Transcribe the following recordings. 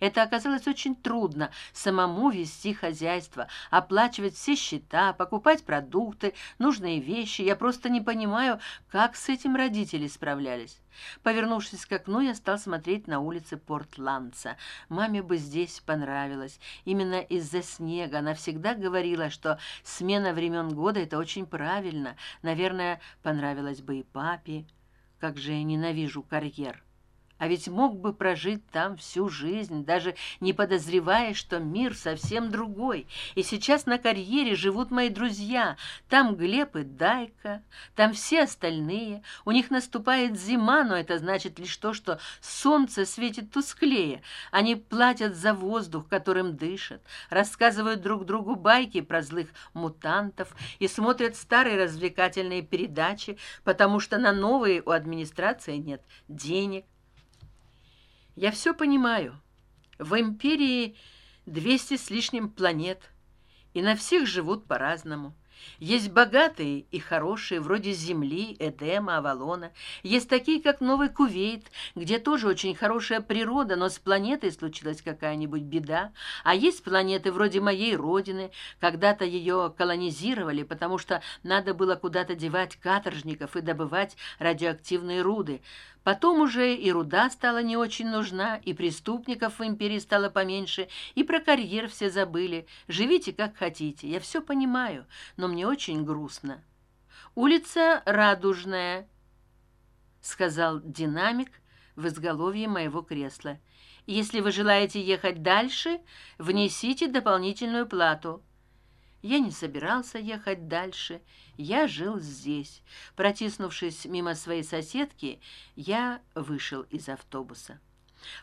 это оказалось очень трудно самому вести хозяйство оплачивать все счета покупать продукты нужные вещи. Я просто не понимаю как с этим родители справлялись. Повернувшись к окну я стал смотреть на улицы портландца. Маме бы здесь понравилось. Именно из за снега она всегда говорила что смена времен года это очень правильно. Наверное понравилось бы и папе. Как же я ненавижу карьер а ведь мог бы прожить там всю жизнь даже не подозревая что мир совсем другой. И сейчас на карьере живут мои друзья. Там глеб и дайка там все остальные. У них наступает зима но это значит лишь то что солнце светит тусклее. Они платят за воздух которым дышат рассказывают друг другу байки про злых мутантов и смотрят старые развлекательные передачи потому что на новые у администрации нет денег я все понимаю. В империи двести с лишним планет и на всех живут по разному есть богатые и хорошие вроде земли эдема авалона. Есть такие как новый кувейт где тоже очень хорошая природа но с планетой случилась какая нибудь беда. А есть планеты вроде моей родины. Когда то ее колонизировали потому что надо было куда то девать каторжников и добывать радиоактивные руды потом уже и руда стала не очень нужна и преступников в империи стало поменьше и про карьер все забыли. Живите как хотите я все понимаю но мне очень грустно. Улица радужная сказал динамик в изголовье моего кресла. Если вы желаете ехать дальше внесите дополнительную плату я не собирался ехать дальше я жил здесь. Протиснувшись мимо своей соседки я вышел из автобуса.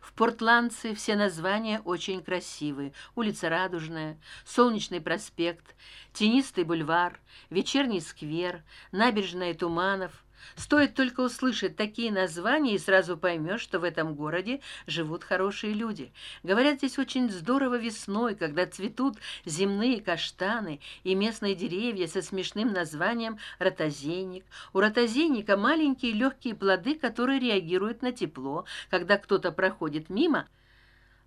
В портландце все названия очень красивые. Улица радужная солнечный проспект тенистый бульвар вечерний сквер набережная туманов стоит только услышать такие названия и сразу поймешь что в этом городе живут хорошие люди. Говорят здесь очень здорово весной когда цветут земные каштаны и местные деревья со смешным названием ротозейник у ротозейника маленькие легкие плоды которые реагируют на тепло. Когда кто то проходит мимо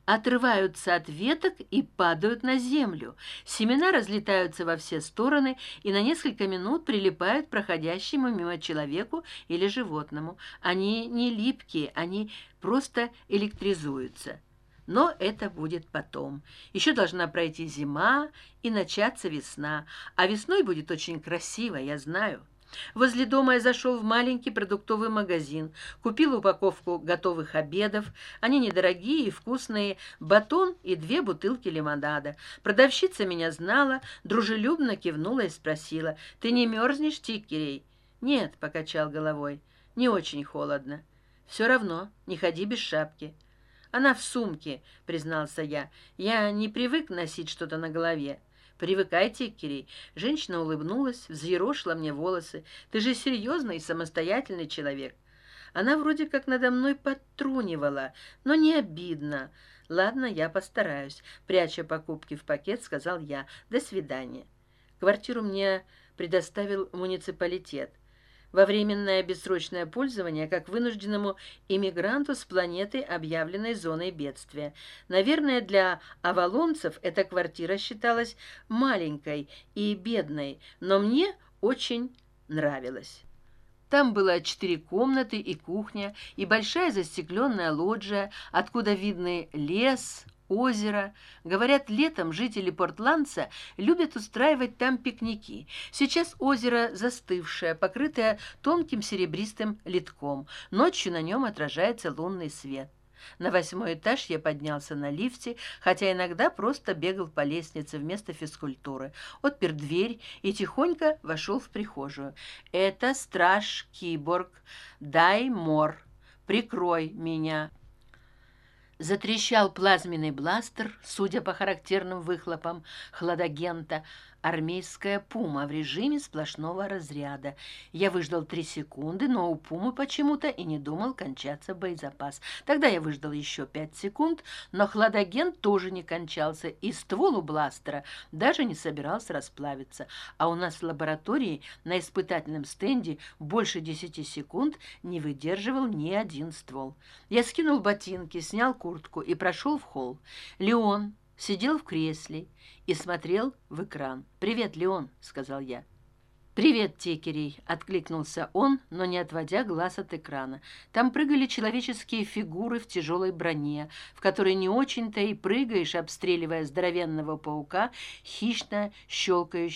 отрываются от веток и падают на землю. Семена разлетаются во все стороны и на несколько минут прилипают проходящему мимо человеку или животному. Они не липкие они просто электризуются. Но это будет потом. Еще должна пройти зима и начаться весна. А весной будет очень красиво я знаю возле дома я зашел в маленький продуктовый магазин купил упаковку готовых обедов. Они недорогие и вкусные. Батон и две бутылки лимонада. Продавщица меня знала дружелюбно кивнула и спросила ты не мерзнешь тикерей нет покачал головой не очень холодно все равно не ходи без шапки она в сумке признался я я не привык носить что то на голове привыкайте кирей. Женщина улыбнулась взъерошила мне волосы. Ты же серьезный и самостоятельный человек. Она вроде как надо мной подтрунивала но не обидно. Ладно я постараюсь. Пряча покупки в пакет сказал я. До свидания. Квартиру мне предоставил муниципалитет во временное бессрочное пользование как вынужденному иммигранту с планеты объявленной зоной бедствия. Наверное для авалонцев эта квартира считалась маленькой и бедной но мне очень нравилась. Там было четыре комнаты и кухня и большая застекленная лоджия откуда видны лес озеро. Говорят летом жители портландца любят устраивать там пикники. Сейчас озеро застывшее покрытое тонким серебристым литком. Ночью на нем отражается лунный свет. На восьмой этаж я поднялся на лифте хотя иногда просто бегал по лестнице вместо физкультуры. Отпер дверь и тихонько вошел в прихожую. Это страж киборг. Дай мор. Прикрой меня затрещал плазменный бластер судя по характерным выхлопам хладагента армейская пума в режиме сплошного разряда. Я выждал три секунды но у пумы почему то и не думал кончаться боезапас. Тогда я выждал еще пять секунд но хладагент тоже не кончался и ствол у бластера даже не собирался расплавиться. А у нас в лаборатории на испытательном стенде больше десяти секунд не выдерживал ни один ствол. Я скинул ботинки снял куртку и прошел в холл. Леон сидел в кресле и смотрел в экран. Привет леон сказал я. Привет текерей откликнулся он но не отводя глаз от экрана. Там прыгали человеческие фигуры в тяжелой броне в которой не очень то и прыгаешь обстреливая здоровенного паука хищно щелкающего